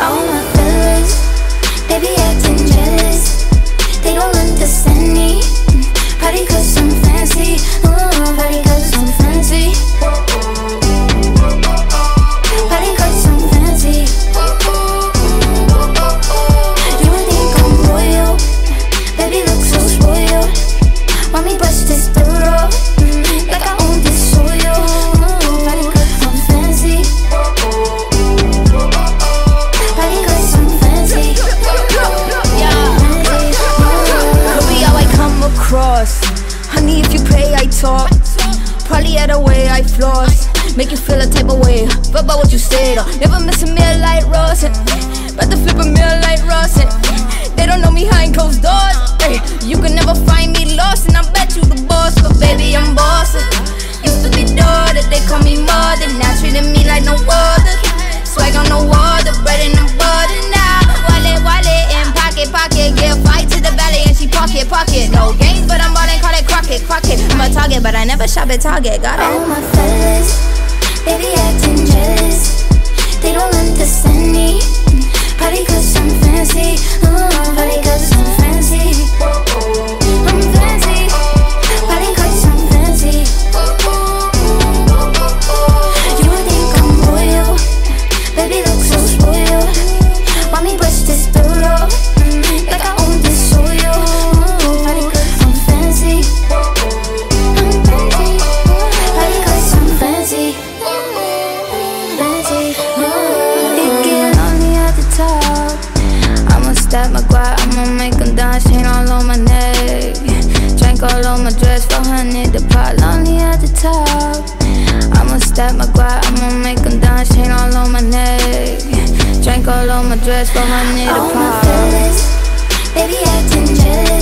All my fellas, they be acting jealous. They don't understand me. At the way I floss. Make you feel a type of way. Fuck about what you said. Never miss a meal like Ross. About to flip a meal like Ross. They don't know me behind closed doors. Ay, you can never find me lost, and I bet you the boss. But baby, I'm bossing. Used to be daughter, they call me mother. Now target, but I never shop at Target. Got All it. my fellas, they be acting jealous. My guap, I'ma make them dance, chain all on my neck. Drink all on my dress, 400 the pot, lonely at the top. I'ma my guap, I'ma make them dance, chain all on my neck. Drink all on my dress, 400 the pot. All my fellas, they be acting jealous.